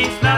Feliz Navidad.